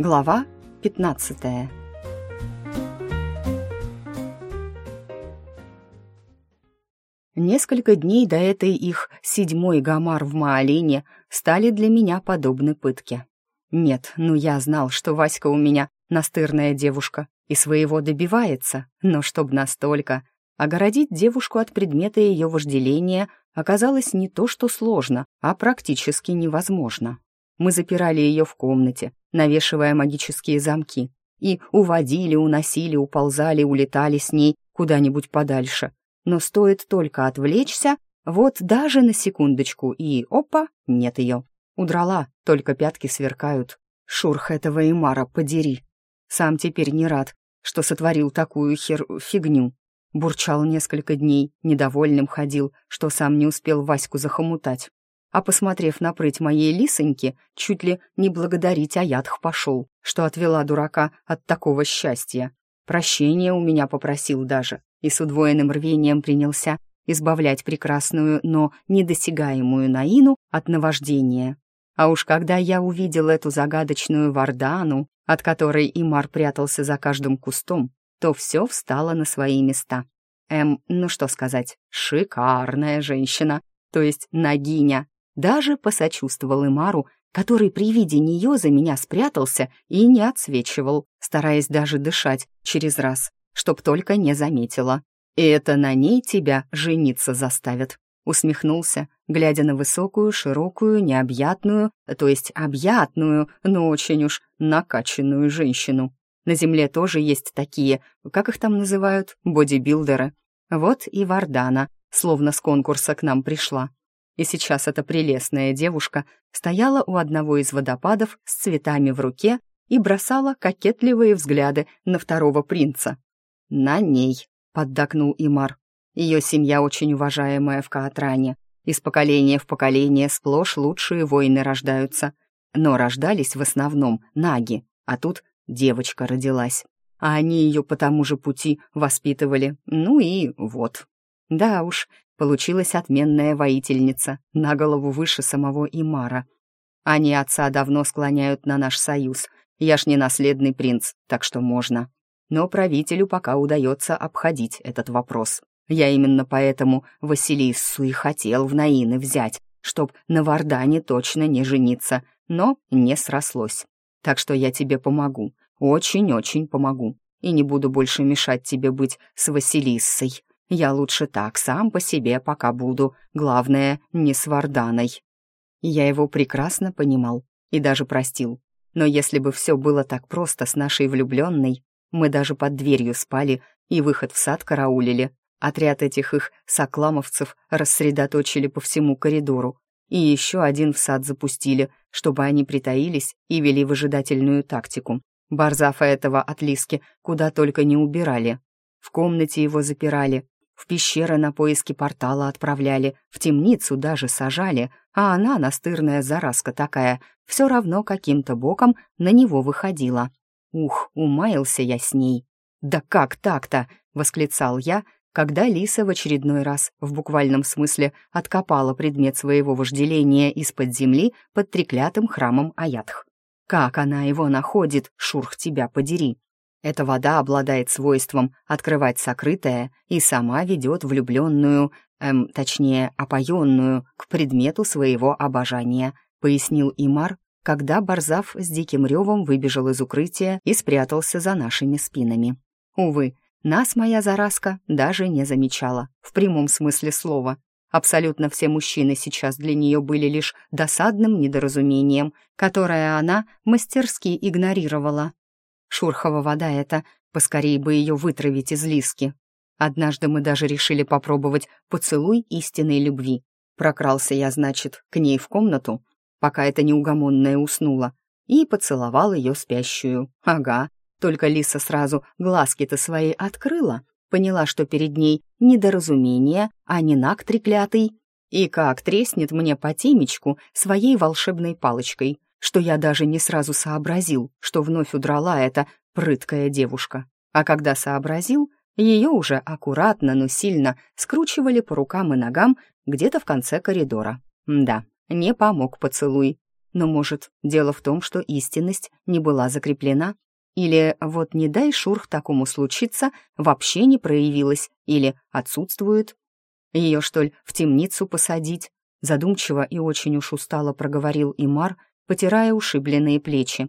Глава 15 Несколько дней до этой их седьмой гамар в Маолине стали для меня подобны пытке. Нет, ну я знал, что Васька у меня настырная девушка и своего добивается, но чтоб настолько. Огородить девушку от предмета ее вожделения оказалось не то что сложно, а практически невозможно. Мы запирали ее в комнате, навешивая магические замки, и уводили, уносили, уползали, улетали с ней куда-нибудь подальше. Но стоит только отвлечься, вот даже на секундочку, и опа, нет ее. Удрала, только пятки сверкают. Шурх этого Имара подери. Сам теперь не рад, что сотворил такую хер... фигню. Бурчал несколько дней, недовольным ходил, что сам не успел Ваську захомутать а, посмотрев на прыть моей лисоньки, чуть ли не благодарить Аятх пошел, что отвела дурака от такого счастья. Прощения у меня попросил даже, и с удвоенным рвением принялся избавлять прекрасную, но недосягаемую Наину от наваждения. А уж когда я увидел эту загадочную Вардану, от которой Имар прятался за каждым кустом, то все встало на свои места. Эм, ну что сказать, шикарная женщина, то есть Нагиня, даже посочувствовал Имару, который при виде нее за меня спрятался и не отсвечивал, стараясь даже дышать через раз, чтоб только не заметила. «И это на ней тебя жениться заставят», — усмехнулся, глядя на высокую, широкую, необъятную, то есть объятную, но очень уж накачанную женщину. На земле тоже есть такие, как их там называют, бодибилдеры. Вот и Вардана, словно с конкурса к нам пришла. И сейчас эта прелестная девушка стояла у одного из водопадов с цветами в руке и бросала кокетливые взгляды на второго принца. «На ней», — поддакнул Имар. «Ее семья очень уважаемая в Каатране. Из поколения в поколение сплошь лучшие воины рождаются. Но рождались в основном наги, а тут девочка родилась. А они ее по тому же пути воспитывали. Ну и вот. Да уж, Получилась отменная воительница, на голову выше самого Имара. Они отца давно склоняют на наш союз. Я ж не наследный принц, так что можно. Но правителю пока удается обходить этот вопрос. Я именно поэтому Василиссу и хотел в Наины взять, чтоб на Вардане точно не жениться, но не срослось. Так что я тебе помогу, очень-очень помогу, и не буду больше мешать тебе быть с Василиссой. Я лучше так, сам по себе пока буду. Главное, не с Варданой. Я его прекрасно понимал и даже простил. Но если бы все было так просто с нашей влюбленной, мы даже под дверью спали и выход в сад караулили. Отряд этих их сокламовцев рассредоточили по всему коридору. И еще один в сад запустили, чтобы они притаились и вели выжидательную тактику. Барзафа этого от Лиски куда только не убирали. В комнате его запирали, в пещеры на поиски портала отправляли, в темницу даже сажали, а она, настырная заразка такая, все равно каким-то боком на него выходила. Ух, умаился я с ней. «Да как так-то?» — восклицал я, когда Лиса в очередной раз, в буквальном смысле, откопала предмет своего вожделения из-под земли под треклятым храмом Аятх. «Как она его находит, шурх тебя подери!» Эта вода обладает свойством открывать сокрытое и сама ведет влюбленную, эм, точнее, опоенную, к предмету своего обожания, пояснил Имар, когда Барзав с диким ревом выбежал из укрытия и спрятался за нашими спинами. Увы, нас моя заразка даже не замечала, в прямом смысле слова. Абсолютно все мужчины сейчас для нее были лишь досадным недоразумением, которое она мастерски игнорировала. Шурхова вода эта, поскорее бы ее вытравить из лиски. Однажды мы даже решили попробовать поцелуй истинной любви. Прокрался я, значит, к ней в комнату, пока эта неугомонная уснула, и поцеловал ее спящую. Ага, только Лиса сразу глазки-то свои открыла, поняла, что перед ней недоразумение, а не наг треклятый, и как треснет мне по темечку своей волшебной палочкой — что я даже не сразу сообразил, что вновь удрала эта прыткая девушка. А когда сообразил, ее уже аккуратно, но сильно скручивали по рукам и ногам где-то в конце коридора. Да, не помог поцелуй. Но, может, дело в том, что истинность не была закреплена? Или вот не дай шурх такому случиться, вообще не проявилась или отсутствует? Ее, что ли, в темницу посадить? Задумчиво и очень уж устало проговорил Имар, потирая ушибленные плечи.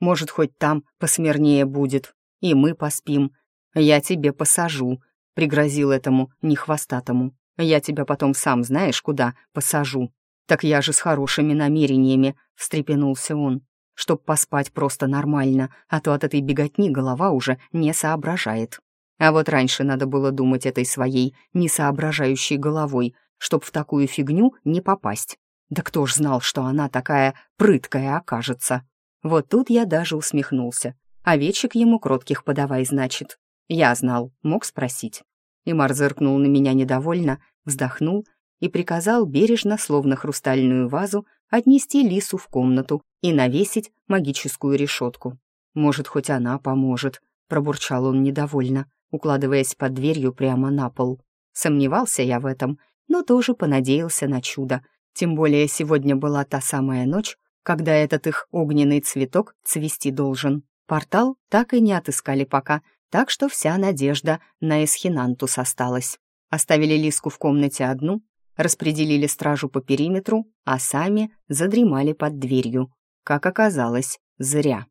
Может, хоть там посмирнее будет, и мы поспим. Я тебе посажу, пригрозил этому нехвостатому. Я тебя потом сам знаешь куда посажу. «Так я же с хорошими намерениями», — встрепенулся он. «Чтоб поспать просто нормально, а то от этой беготни голова уже не соображает. А вот раньше надо было думать этой своей несоображающей головой, чтоб в такую фигню не попасть. Да кто ж знал, что она такая прыткая окажется?» Вот тут я даже усмехнулся. Овечек ему кротких подавай, значит. Я знал, мог спросить. Имар зыркнул на меня недовольно, вздохнул и приказал бережно, словно хрустальную вазу, отнести лису в комнату и навесить магическую решетку. «Может, хоть она поможет», — пробурчал он недовольно, укладываясь под дверью прямо на пол. Сомневался я в этом, но тоже понадеялся на чудо. Тем более сегодня была та самая ночь, когда этот их огненный цветок цвести должен. Портал так и не отыскали пока, так что вся надежда на Эсхинантус осталась. Оставили Лиску в комнате одну, распределили стражу по периметру, а сами задремали под дверью. Как оказалось, зря.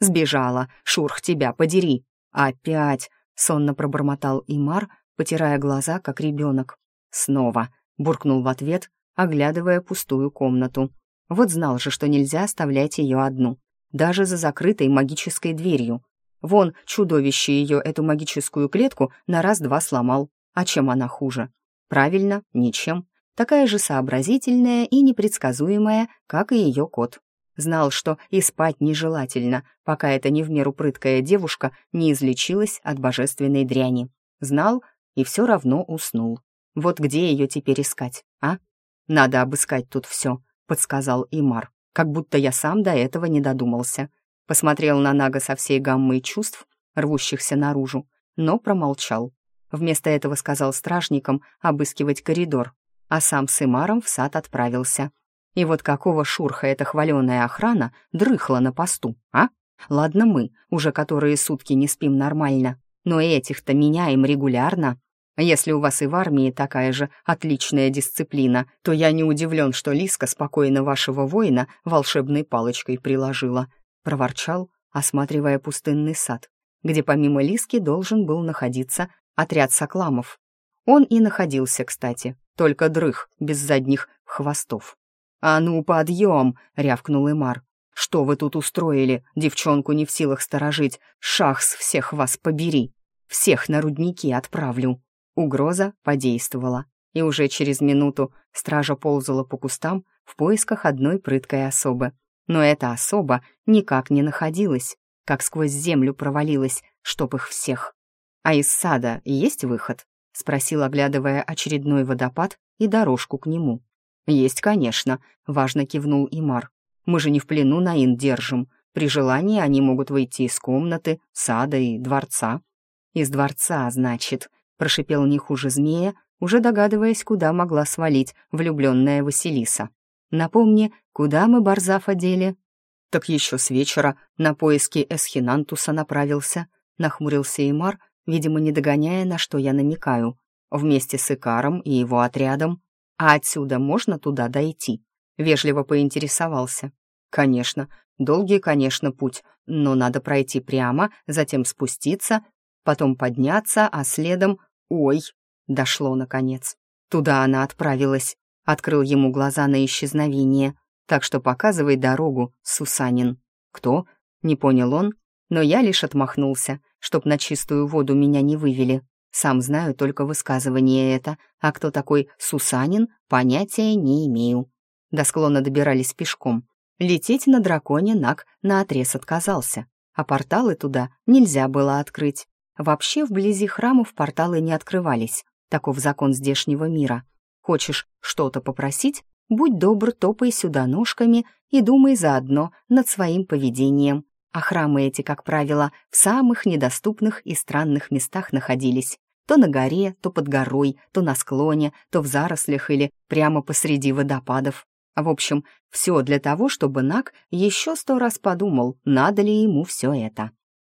«Сбежала! Шурх, тебя подери!» «Опять!» — сонно пробормотал Имар, потирая глаза, как ребенок. «Снова!» — буркнул в ответ, оглядывая пустую комнату. Вот знал же, что нельзя оставлять ее одну, даже за закрытой магической дверью. Вон, чудовище ее эту магическую клетку на раз-два сломал. А чем она хуже? Правильно, ничем. Такая же сообразительная и непредсказуемая, как и ее кот. Знал, что и спать нежелательно, пока эта не в меру прыткая девушка не излечилась от божественной дряни. Знал и все равно уснул. Вот где ее теперь искать, а? Надо обыскать тут все, подсказал Имар, как будто я сам до этого не додумался посмотрел на Нага со всей гаммой чувств, рвущихся наружу, но промолчал. Вместо этого сказал стражникам обыскивать коридор, а сам с Имаром в сад отправился. И вот какого шурха эта хваленая охрана дрыхла на посту, а? Ладно мы, уже которые сутки не спим нормально, но этих-то меняем регулярно. Если у вас и в армии такая же отличная дисциплина, то я не удивлен, что Лиска спокойно вашего воина волшебной палочкой приложила проворчал, осматривая пустынный сад, где помимо Лиски должен был находиться отряд сокламов. Он и находился, кстати, только дрых, без задних хвостов. «А ну, подъем!» — рявкнул Эмар. «Что вы тут устроили? Девчонку не в силах сторожить. Шахс всех вас побери! Всех на рудники отправлю!» Угроза подействовала, и уже через минуту стража ползала по кустам в поисках одной прыткой особы, но эта особа никак не находилась, как сквозь землю провалилась, чтоб их всех. «А из сада есть выход?» — спросил, оглядывая очередной водопад и дорожку к нему. «Есть, конечно», — важно кивнул Имар. «Мы же не в плену на ин держим. При желании они могут выйти из комнаты, сада и дворца». «Из дворца, значит», — прошипел не хуже змея, уже догадываясь, куда могла свалить влюбленная Василиса. Напомни, куда мы Барзафа дели?» «Так еще с вечера на поиски Эсхинантуса направился», — нахмурился Имар, видимо, не догоняя, на что я намекаю. «Вместе с Икаром и его отрядом. А отсюда можно туда дойти?» Вежливо поинтересовался. «Конечно, долгий, конечно, путь, но надо пройти прямо, затем спуститься, потом подняться, а следом... Ой!» Дошло, наконец. Туда она отправилась открыл ему глаза на исчезновение. Так что показывай дорогу, Сусанин. Кто? Не понял он, но я лишь отмахнулся, чтоб на чистую воду меня не вывели. Сам знаю только высказывание это, а кто такой Сусанин, понятия не имею. До склона добирались пешком. Лететь на драконе Нак наотрез отказался, а порталы туда нельзя было открыть. Вообще вблизи храмов порталы не открывались, таков закон здешнего мира. Хочешь что-то попросить? Будь добр, топай сюда ножками и думай заодно над своим поведением. А храмы эти, как правило, в самых недоступных и странных местах находились. То на горе, то под горой, то на склоне, то в зарослях или прямо посреди водопадов. В общем, все для того, чтобы Нак еще сто раз подумал, надо ли ему все это.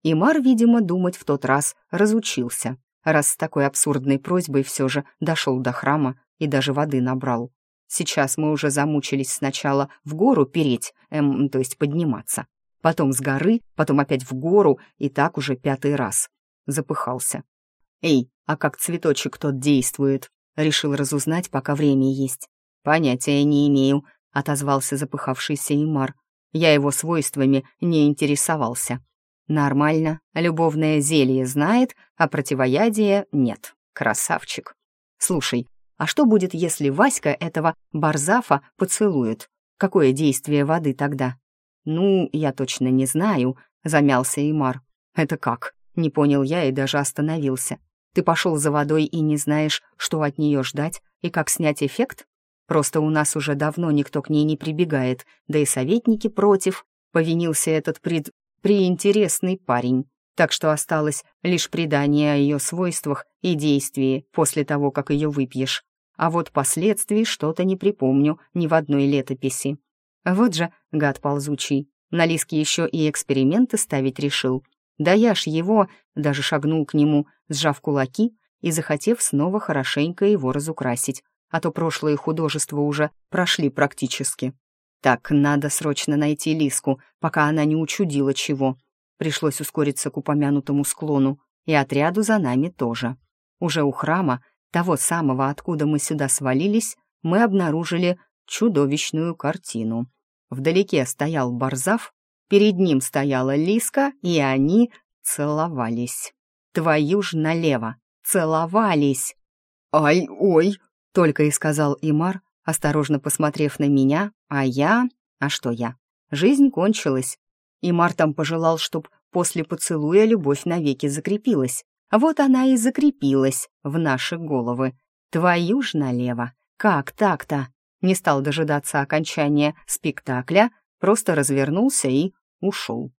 И Мар, видимо, думать в тот раз разучился, раз с такой абсурдной просьбой все же дошел до храма и даже воды набрал. Сейчас мы уже замучились сначала в гору переть, эм, то есть подниматься, потом с горы, потом опять в гору, и так уже пятый раз. Запыхался. «Эй, а как цветочек тот действует?» Решил разузнать, пока время есть. «Понятия не имею», — отозвался запыхавшийся Имар. «Я его свойствами не интересовался». «Нормально, любовное зелье знает, а противоядие нет. Красавчик. Слушай, а что будет, если Васька этого Барзафа поцелует? Какое действие воды тогда?» «Ну, я точно не знаю», — замялся Имар. «Это как?» — не понял я и даже остановился. «Ты пошел за водой и не знаешь, что от нее ждать и как снять эффект? Просто у нас уже давно никто к ней не прибегает, да и советники против. Повинился этот пред... приинтересный парень. Так что осталось лишь предание о ее свойствах и действии после того, как ее выпьешь. А вот последствий что-то не припомню ни в одной летописи. Вот же, гад ползучий, на Лиске еще и эксперименты ставить решил. Да я ж его, даже шагнул к нему, сжав кулаки и захотев снова хорошенько его разукрасить, а то прошлые художества уже прошли практически. Так, надо срочно найти Лиску, пока она не учудила чего. Пришлось ускориться к упомянутому склону, и отряду за нами тоже. Уже у храма, того самого, откуда мы сюда свалились, мы обнаружили чудовищную картину. Вдалеке стоял Барзав, перед ним стояла Лиска, и они целовались. Твою ж налево, целовались. «Ай, ой!» — только и сказал Имар, осторожно посмотрев на меня, а я... А что я? Жизнь кончилась. Имар там пожелал, чтоб после поцелуя любовь навеки закрепилась. Вот она и закрепилась в наши головы. Твою ж налево. Как так-то? не стал дожидаться окончания спектакля, просто развернулся и ушел.